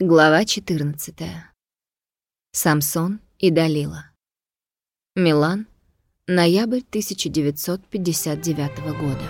Глава 14. Самсон и Далила. Милан, ноябрь 1959 года.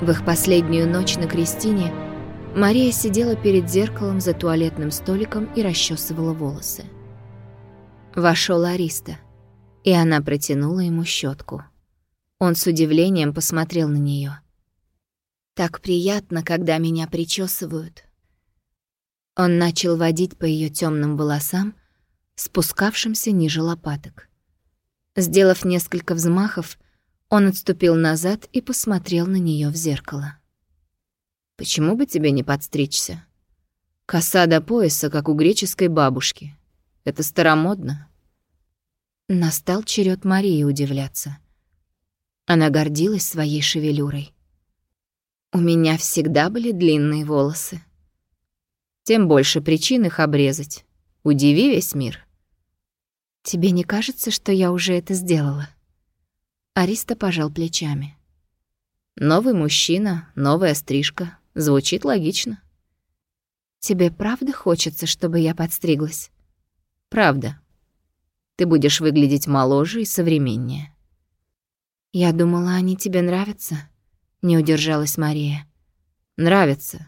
В их последнюю ночь на Кристине Мария сидела перед зеркалом за туалетным столиком и расчесывала волосы. Вошел Ариста, и она протянула ему щетку. Он с удивлением посмотрел на нее. «Так приятно, когда меня причесывают». Он начал водить по ее темным волосам, спускавшимся ниже лопаток. Сделав несколько взмахов, он отступил назад и посмотрел на нее в зеркало. Почему бы тебе не подстричься? Коса до пояса, как у греческой бабушки. Это старомодно. Настал черед Марии удивляться. Она гордилась своей шевелюрой. У меня всегда были длинные волосы. Тем больше причин их обрезать. Удиви весь мир. Тебе не кажется, что я уже это сделала? Ариста пожал плечами. Новый мужчина, новая стрижка. Звучит логично. Тебе правда хочется, чтобы я подстриглась? Правда. Ты будешь выглядеть моложе и современнее. Я думала, они тебе нравятся, не удержалась Мария. Нравятся.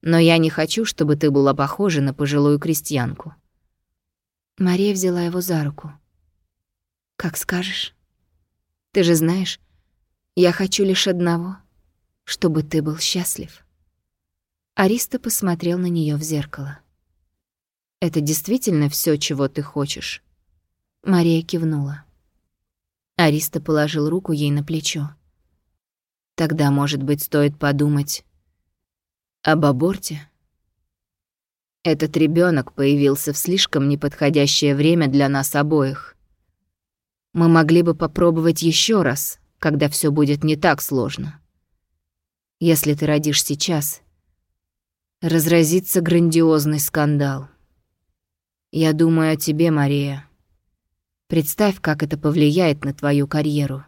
Но я не хочу, чтобы ты была похожа на пожилую крестьянку. Мария взяла его за руку. Как скажешь. Ты же знаешь, я хочу лишь одного, чтобы ты был счастлив. Ариста посмотрел на нее в зеркало. «Это действительно все, чего ты хочешь?» Мария кивнула. Ариста положил руку ей на плечо. «Тогда, может быть, стоит подумать об аборте?» Этот ребенок появился в слишком неподходящее время для нас обоих. Мы могли бы попробовать еще раз, когда все будет не так сложно. Если ты родишь сейчас, разразится грандиозный скандал. Я думаю о тебе, Мария. Представь, как это повлияет на твою карьеру.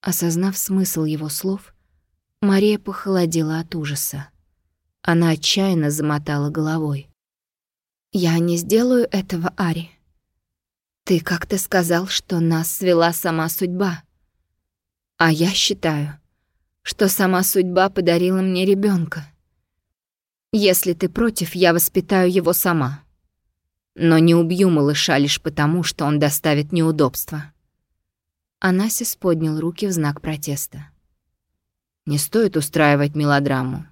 Осознав смысл его слов, Мария похолодела от ужаса. Она отчаянно замотала головой. «Я не сделаю этого, Ари. Ты как-то сказал, что нас свела сама судьба. А я считаю, что сама судьба подарила мне ребенка. Если ты против, я воспитаю его сама. Но не убью малыша лишь потому, что он доставит неудобства». Анасис поднял руки в знак протеста. «Не стоит устраивать мелодраму.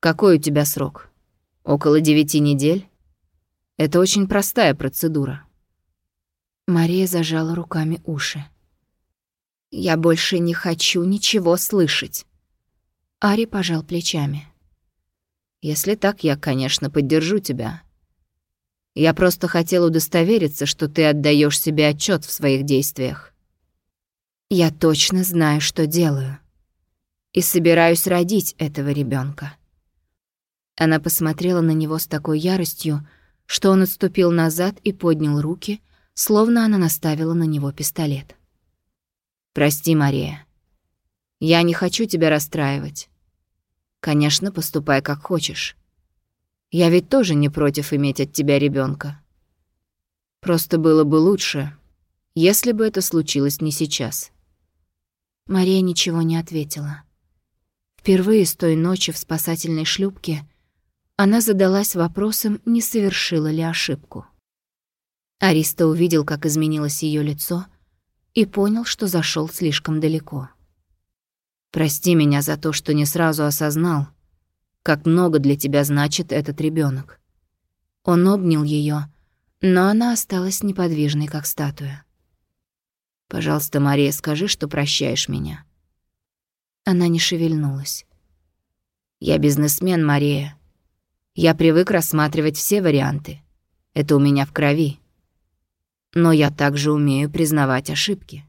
Какой у тебя срок? Около девяти недель? Это очень простая процедура». Мария зажала руками уши. «Я больше не хочу ничего слышать». Ари пожал плечами. Если так, я, конечно, поддержу тебя. Я просто хотел удостовериться, что ты отдаешь себе отчет в своих действиях. Я точно знаю, что делаю. И собираюсь родить этого ребенка. Она посмотрела на него с такой яростью, что он отступил назад и поднял руки, словно она наставила на него пистолет. «Прости, Мария. Я не хочу тебя расстраивать. Конечно, поступай как хочешь. Я ведь тоже не против иметь от тебя ребенка. Просто было бы лучше, если бы это случилось не сейчас. Мария ничего не ответила. Впервые с той ночи в спасательной шлюпке она задалась вопросом, не совершила ли ошибку. Ариста увидел, как изменилось ее лицо, и понял, что зашел слишком далеко. Прости меня за то, что не сразу осознал, как много для тебя значит этот ребенок. Он обнял ее, но она осталась неподвижной, как статуя. «Пожалуйста, Мария, скажи, что прощаешь меня». Она не шевельнулась. «Я бизнесмен, Мария. Я привык рассматривать все варианты. Это у меня в крови. Но я также умею признавать ошибки».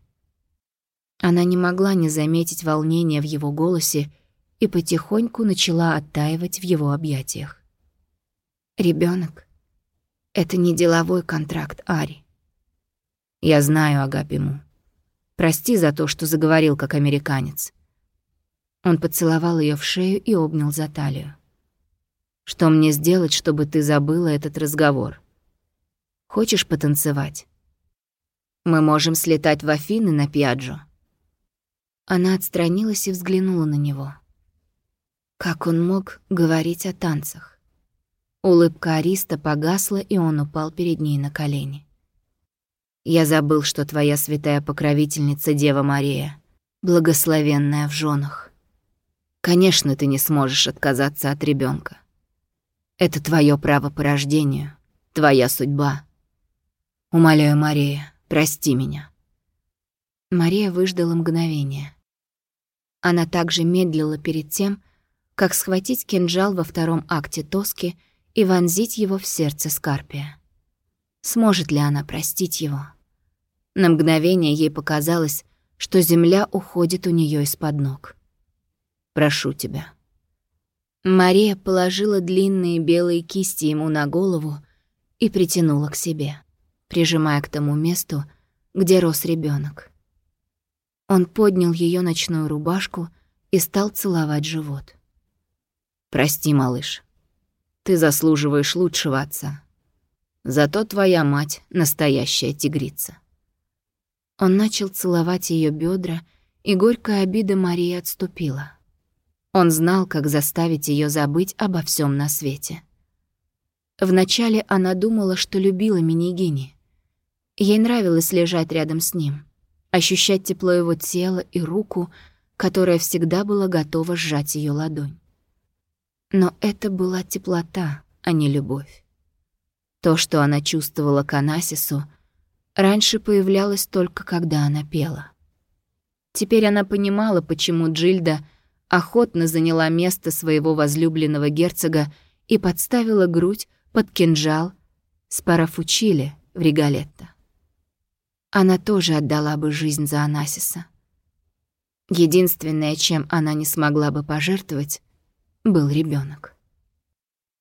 Она не могла не заметить волнения в его голосе и потихоньку начала оттаивать в его объятиях. Ребенок — это не деловой контракт, Ари. Я знаю, Агапиму. Прости за то, что заговорил как американец. Он поцеловал ее в шею и обнял за талию. Что мне сделать, чтобы ты забыла этот разговор? Хочешь потанцевать? Мы можем слетать в Афины на Пьяджо. Она отстранилась и взглянула на него. Как он мог говорить о танцах? Улыбка Ариста погасла, и он упал перед ней на колени. «Я забыл, что твоя святая покровительница Дева Мария, благословенная в женах. Конечно, ты не сможешь отказаться от ребенка. Это твое право по рождению, твоя судьба. Умоляю, Мария, прости меня». Мария выждала мгновение. Она также медлила перед тем, как схватить кинжал во втором акте Тоски и вонзить его в сердце Скарпия. Сможет ли она простить его? На мгновение ей показалось, что земля уходит у нее из-под ног. «Прошу тебя». Мария положила длинные белые кисти ему на голову и притянула к себе, прижимая к тому месту, где рос ребенок. Он поднял ее ночную рубашку и стал целовать живот. Прости, малыш. Ты заслуживаешь лучшего отца. Зато твоя мать — настоящая тигрица. Он начал целовать ее бедра, и горькая обида Марии отступила. Он знал, как заставить ее забыть обо всем на свете. Вначале она думала, что любила Минигини. Ей нравилось лежать рядом с ним, ощущать тепло его тела и руку, которая всегда была готова сжать ее ладонь. Но это была теплота, а не любовь. То, что она чувствовала к Анасису, раньше появлялось только когда она пела. Теперь она понимала, почему Джильда охотно заняла место своего возлюбленного герцога и подставила грудь под кинжал с парафучили в Ригалетто. Она тоже отдала бы жизнь за Анасиса. Единственное, чем она не смогла бы пожертвовать, был ребенок.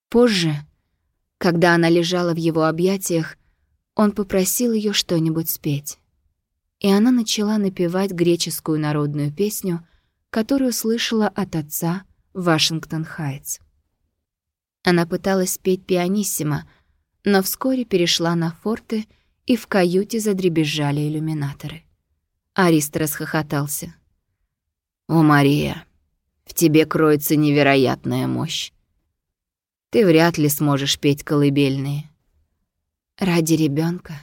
Позже, когда она лежала в его объятиях, он попросил ее что-нибудь спеть. И она начала напевать греческую народную песню, которую слышала от отца в Вашингтон-Хайтс. Она пыталась петь пианиссимо, но вскоре перешла на форты, и в каюте задребезжали иллюминаторы. Арист расхохотался. «О, Мария, в тебе кроется невероятная мощь. Ты вряд ли сможешь петь колыбельные. Ради ребенка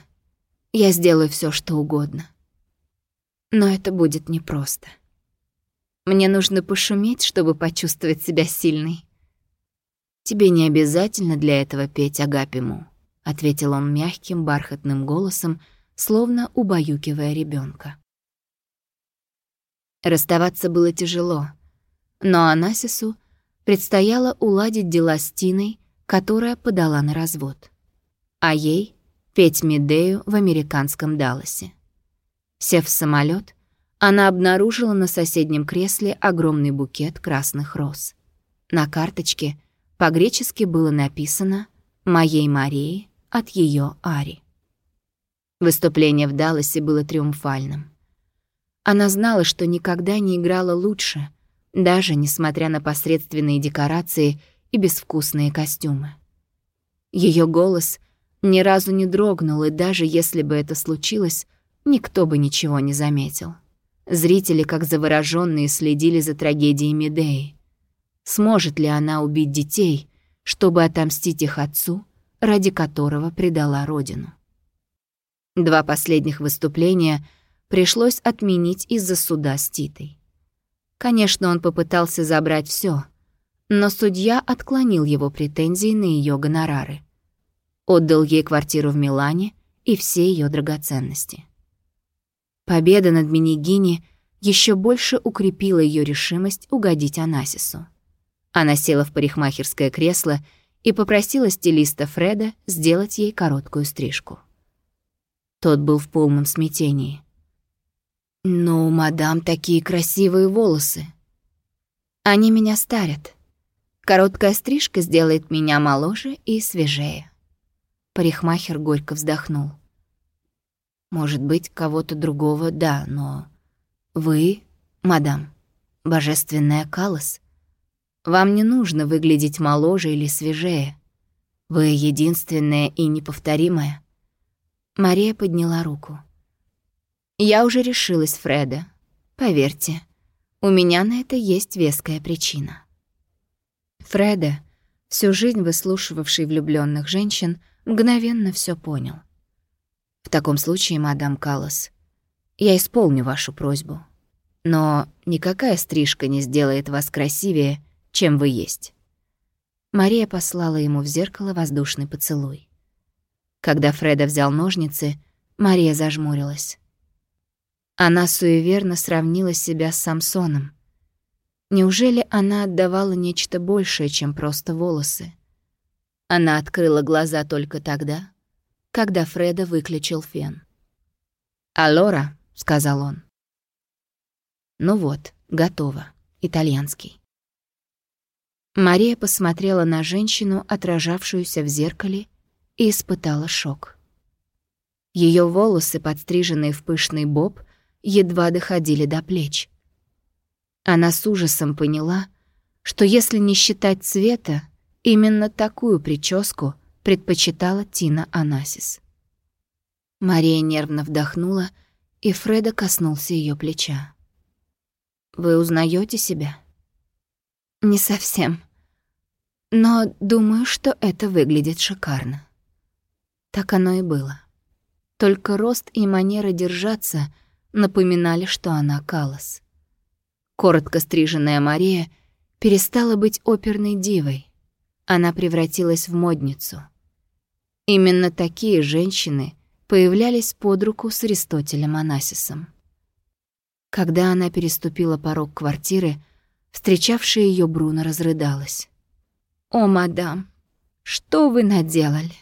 я сделаю все, что угодно. Но это будет непросто. Мне нужно пошуметь, чтобы почувствовать себя сильной. Тебе не обязательно для этого петь Агапиму, ответил он мягким бархатным голосом, словно убаюкивая ребенка. Расставаться было тяжело — но Анасису предстояло уладить дела с Тиной, которая подала на развод. А ей — петь Медею в американском Далласе. Сев в самолет, она обнаружила на соседнем кресле огромный букет красных роз. На карточке по-гречески было написано «Моей Марии от ее Ари». Выступление в Далласе было триумфальным. Она знала, что никогда не играла лучше — даже несмотря на посредственные декорации и безвкусные костюмы. Ее голос ни разу не дрогнул, и даже если бы это случилось, никто бы ничего не заметил. Зрители, как заворожённые, следили за трагедией Медеи. Сможет ли она убить детей, чтобы отомстить их отцу, ради которого предала родину? Два последних выступления пришлось отменить из-за суда с Титой. Конечно, он попытался забрать все, но судья отклонил его претензии на ее гонорары. Отдал ей квартиру в Милане и все ее драгоценности. Победа над Минигини еще больше укрепила ее решимость угодить Анасису. Она села в парикмахерское кресло и попросила стилиста Фреда сделать ей короткую стрижку. Тот был в полном смятении. «Но у мадам такие красивые волосы». Они меня старят. Короткая стрижка сделает меня моложе и свежее. Парикмахер горько вздохнул. Может быть, кого-то другого, да, но... Вы, мадам, божественная Калос, вам не нужно выглядеть моложе или свежее. Вы единственная и неповторимая. Мария подняла руку. Я уже решилась, Фреда. Поверьте, у меня на это есть веская причина. Фреда, всю жизнь выслушивавший влюбленных женщин, мгновенно все понял. В таком случае, мадам Каллас, я исполню вашу просьбу. Но никакая стрижка не сделает вас красивее, чем вы есть. Мария послала ему в зеркало воздушный поцелуй. Когда Фреда взял ножницы, Мария зажмурилась. Она суеверно сравнила себя с Самсоном. Неужели она отдавала нечто большее, чем просто волосы? Она открыла глаза только тогда, когда Фреда выключил фен. «Алора», — сказал он. «Ну вот, готово. Итальянский». Мария посмотрела на женщину, отражавшуюся в зеркале, и испытала шок. Ее волосы, подстриженные в пышный боб, едва доходили до плеч. Она с ужасом поняла, что если не считать цвета, именно такую прическу предпочитала Тина Анасис. Мария нервно вдохнула, и Фреда коснулся ее плеча. «Вы узнаете себя?» «Не совсем. Но думаю, что это выглядит шикарно». Так оно и было. Только рост и манера держаться напоминали, что она Калос. Коротко стриженная Мария перестала быть оперной дивой. Она превратилась в модницу. Именно такие женщины появлялись под руку с Аристотелем Анасисом. Когда она переступила порог квартиры, Встречавшая ее Бруно разрыдалась. «О, мадам, что вы наделали?»